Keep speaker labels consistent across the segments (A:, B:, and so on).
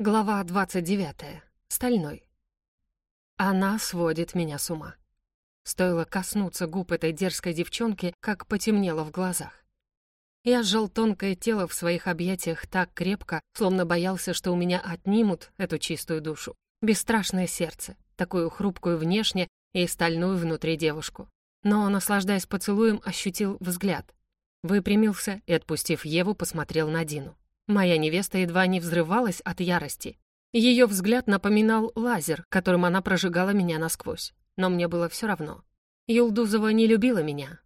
A: Глава 29. Стальной. Она сводит меня с ума. Стоило коснуться губ этой дерзкой девчонки, как потемнело в глазах. Я сжал тонкое тело в своих объятиях так крепко, словно боялся, что у меня отнимут эту чистую душу. Бесстрашное сердце, такую хрупкую внешне и стальную внутри девушку. Но, наслаждаясь поцелуем, ощутил взгляд. Выпрямился и, отпустив Еву, посмотрел на Дину. Моя невеста едва не взрывалась от ярости. Ее взгляд напоминал лазер, которым она прожигала меня насквозь. Но мне было все равно. Юлдузова не любила меня.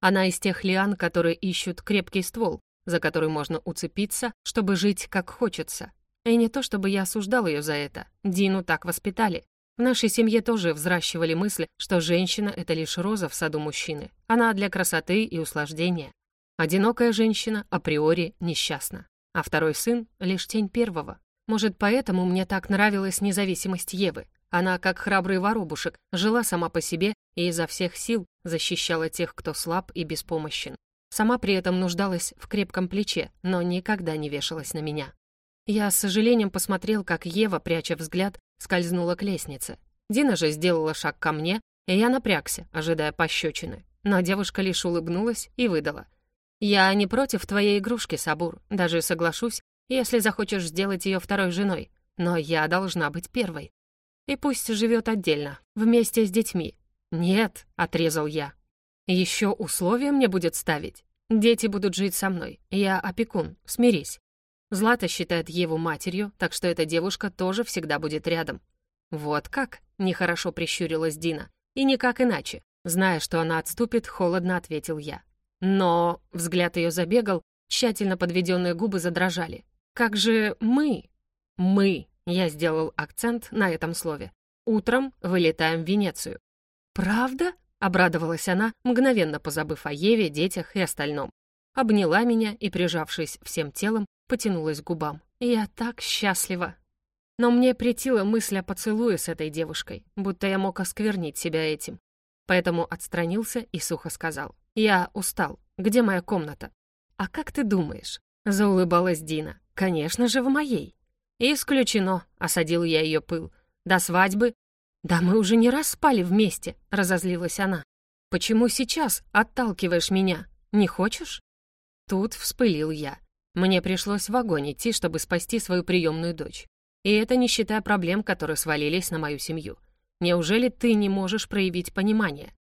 A: Она из тех лиан, которые ищут крепкий ствол, за который можно уцепиться, чтобы жить как хочется. И не то, чтобы я осуждал ее за это. Дину так воспитали. В нашей семье тоже взращивали мысль, что женщина — это лишь роза в саду мужчины. Она для красоты и услаждения. Одинокая женщина априори несчастна а второй сын — лишь тень первого. Может, поэтому мне так нравилась независимость Евы. Она, как храбрый воробушек, жила сама по себе и изо всех сил защищала тех, кто слаб и беспомощен. Сама при этом нуждалась в крепком плече, но никогда не вешалась на меня. Я с сожалением посмотрел, как Ева, пряча взгляд, скользнула к лестнице. Дина же сделала шаг ко мне, и я напрягся, ожидая пощечины. Но девушка лишь улыбнулась и выдала. «Я не против твоей игрушки, Сабур, даже соглашусь, если захочешь сделать ее второй женой, но я должна быть первой. И пусть живет отдельно, вместе с детьми». «Нет», — отрезал я. «Еще условия мне будет ставить. Дети будут жить со мной. Я опекун, смирись». Злата считает Еву матерью, так что эта девушка тоже всегда будет рядом. «Вот как?» — нехорошо прищурилась Дина. «И никак иначе». Зная, что она отступит, холодно ответил я. Но взгляд ее забегал, тщательно подведенные губы задрожали. «Как же мы?» «Мы», — я сделал акцент на этом слове. «Утром вылетаем в Венецию». «Правда?» — обрадовалась она, мгновенно позабыв о Еве, детях и остальном. Обняла меня и, прижавшись всем телом, потянулась к губам. «Я так счастлива!» Но мне претила мысль о поцелуе с этой девушкой, будто я мог осквернить себя этим. Поэтому отстранился и сухо сказал. «Я устал. Где моя комната?» «А как ты думаешь?» — заулыбалась Дина. «Конечно же, в моей». «Исключено», — осадил я ее пыл. «До свадьбы?» «Да мы уже не раз спали вместе», — разозлилась она. «Почему сейчас отталкиваешь меня? Не хочешь?» Тут вспылил я. Мне пришлось в огонь идти, чтобы спасти свою приемную дочь. И это не считая проблем, которые свалились на мою семью. Неужели ты не можешь проявить понимание?»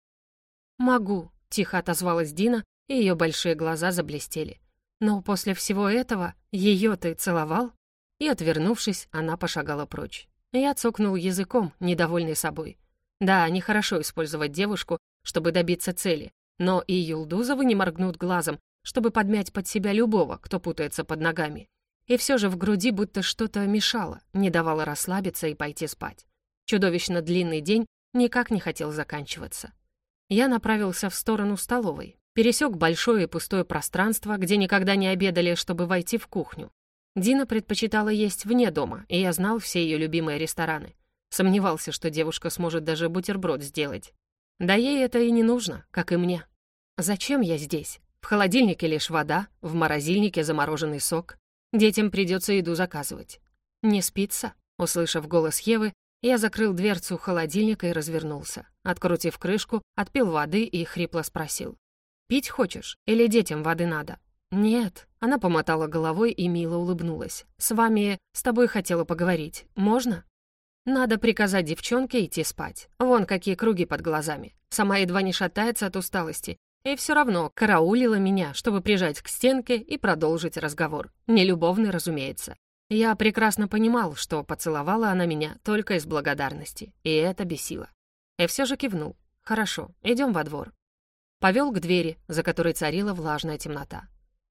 A: «Могу», — тихо отозвалась Дина, и ее большие глаза заблестели. «Но после всего этого ее ты целовал?» И, отвернувшись, она пошагала прочь. Я цокнул языком, недовольный собой. Да, нехорошо использовать девушку, чтобы добиться цели, но и Юлдузовы не моргнут глазом, чтобы подмять под себя любого, кто путается под ногами. И все же в груди будто что-то мешало, не давало расслабиться и пойти спать. Чудовищно длинный день никак не хотел заканчиваться. Я направился в сторону столовой, пересек большое и пустое пространство, где никогда не обедали, чтобы войти в кухню. Дина предпочитала есть вне дома, и я знал все ее любимые рестораны. Сомневался, что девушка сможет даже бутерброд сделать. Да ей это и не нужно, как и мне. Зачем я здесь? В холодильнике лишь вода, в морозильнике замороженный сок. Детям придется еду заказывать. Не спится? Услышав голос Евы, я закрыл дверцу холодильника и развернулся. Открутив крышку, отпил воды и хрипло спросил. «Пить хочешь? Или детям воды надо?» «Нет». Она помотала головой и мило улыбнулась. «С вами... С тобой хотела поговорить. Можно?» «Надо приказать девчонке идти спать. Вон какие круги под глазами. Сама едва не шатается от усталости. И все равно караулила меня, чтобы прижать к стенке и продолжить разговор. Нелюбовный, разумеется. Я прекрасно понимал, что поцеловала она меня только из благодарности, и это бесило. И все же кивнул. «Хорошо, идем во двор». Повел к двери, за которой царила влажная темнота.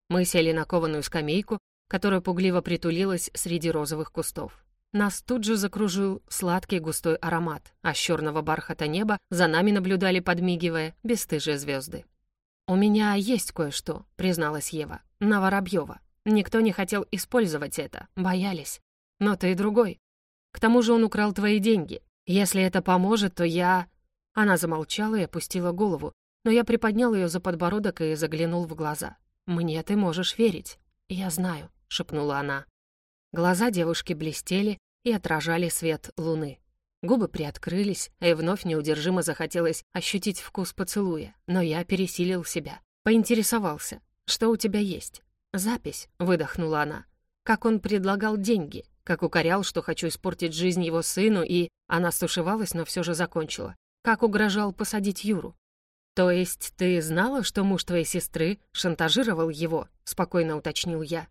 A: Мы сели на кованую скамейку, которая пугливо притулилась среди розовых кустов. Нас тут же закружил сладкий густой аромат, а с черного бархата неба за нами наблюдали, подмигивая, бесстыжие звезды. «У меня есть кое-что», — призналась Ева, — «на Воробьева. Никто не хотел использовать это, боялись. Но ты другой. К тому же он украл твои деньги. Если это поможет, то я...» Она замолчала и опустила голову, но я приподнял ее за подбородок и заглянул в глаза. «Мне ты можешь верить». «Я знаю», — шепнула она. Глаза девушки блестели и отражали свет луны. Губы приоткрылись, и вновь неудержимо захотелось ощутить вкус поцелуя, но я пересилил себя. Поинтересовался, что у тебя есть? «Запись», — выдохнула она. Как он предлагал деньги, как укорял, что хочу испортить жизнь его сыну, и она стушевалась, но все же закончила. Как угрожал посадить Юру. «То есть ты знала, что муж твоей сестры шантажировал его?» — спокойно уточнил я.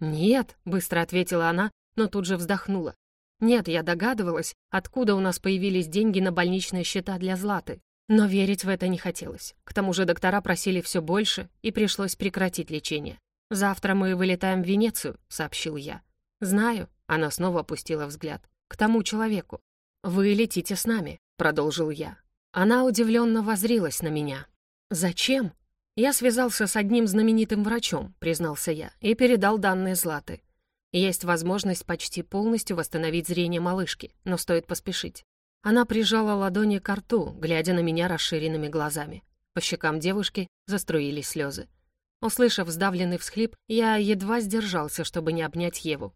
A: «Нет», — быстро ответила она, но тут же вздохнула. «Нет, я догадывалась, откуда у нас появились деньги на больничные счета для Златы. Но верить в это не хотелось. К тому же доктора просили все больше, и пришлось прекратить лечение. «Завтра мы вылетаем в Венецию», — сообщил я. «Знаю», — она снова опустила взгляд. «К тому человеку». «Вы летите с нами», — продолжил я. Она удивленно возрилась на меня. «Зачем?» «Я связался с одним знаменитым врачом», — признался я, и передал данные Златы. Есть возможность почти полностью восстановить зрение малышки, но стоит поспешить. Она прижала ладони к рту, глядя на меня расширенными глазами. По щекам девушки заструились слезы. Услышав сдавленный всхлип, я едва сдержался, чтобы не обнять Еву.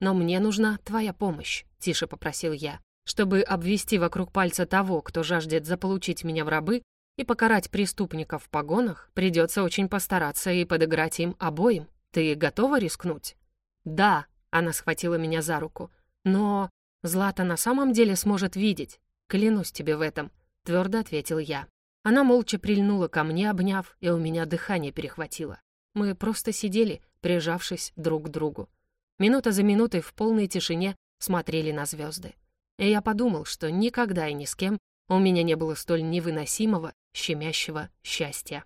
A: «Но мне нужна твоя помощь», — тише попросил я. «Чтобы обвести вокруг пальца того, кто жаждет заполучить меня в рабы и покарать преступников в погонах, придется очень постараться и подыграть им обоим. Ты готова рискнуть?» «Да», — она схватила меня за руку. «Но Злата на самом деле сможет видеть. Клянусь тебе в этом», — твердо ответил я. Она молча прильнула ко мне, обняв, и у меня дыхание перехватило. Мы просто сидели, прижавшись друг к другу. Минута за минутой в полной тишине смотрели на звезды. И я подумал, что никогда и ни с кем у меня не было столь невыносимого, щемящего счастья.